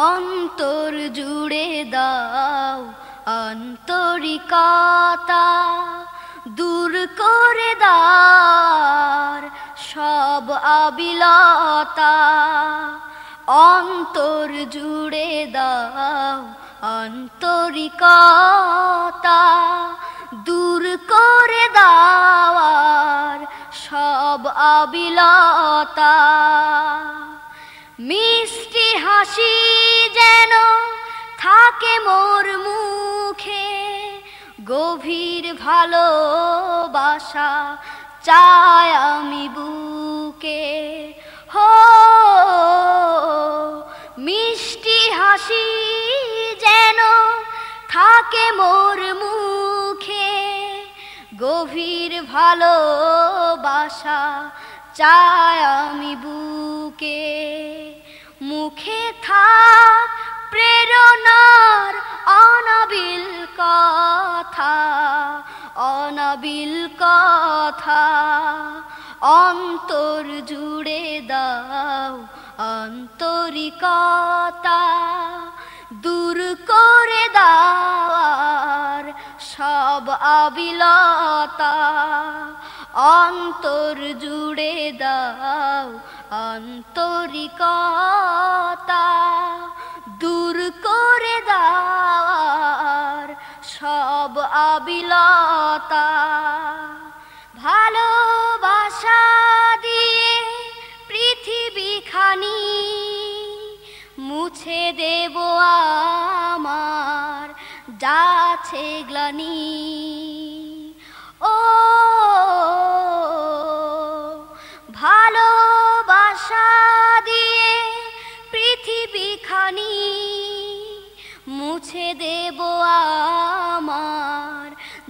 অন্তর জুড়ে দাও আন্তরিকতা, দূর করে দার সব আবিলতা। অন্তর জুড়ে দাও আন্তরিকতা, দূর করে দাওয়ার সব আবিলতা। মিষ্টি হাসি গভীর ভালোবাসা চাই আমি বুকে। হো, মিষ্টি হাসি যেন থাকে মোর মুখে। গভীর ভালোবাসা চাই আমি বুকে। মুখে থাক প্রেরণার অনাবিল কথা অনাবিল কথা। অন্তর জুড়ে দাও আন্তরিকতা, দূর করে দাওয়ার সব আবিলতা। অন্তর জুড়ে দাও আন্তরিকতা। সব আবিলতা ভালোবাসা দিয়ে পৃথিবী খানি মুছে দেব আমার যাচ্ছে গ্লানি।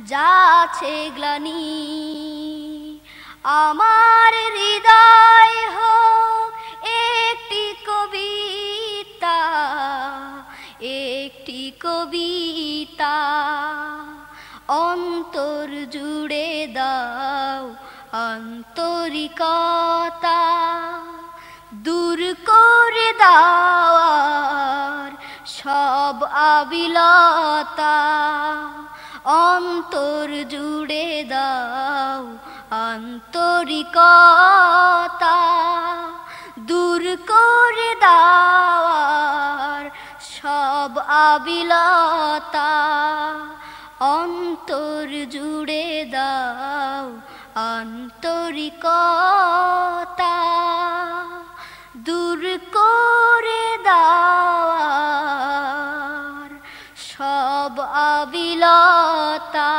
আমার যাচ্ছে গ্লানি, আমার হৃদয় হোক একটি কবিতা একটি কবিতা অন্তর জুড়ে দাও আন্তরিকতা, দূর করে সব আবিলতা অন্তর জুড়ে দাও আন্তরিকতা, দূর করে দাওয়ার সব আবিলতা, অন্তর জুড়ে দাও আন্তরিকতা, দূর করে অবিলতা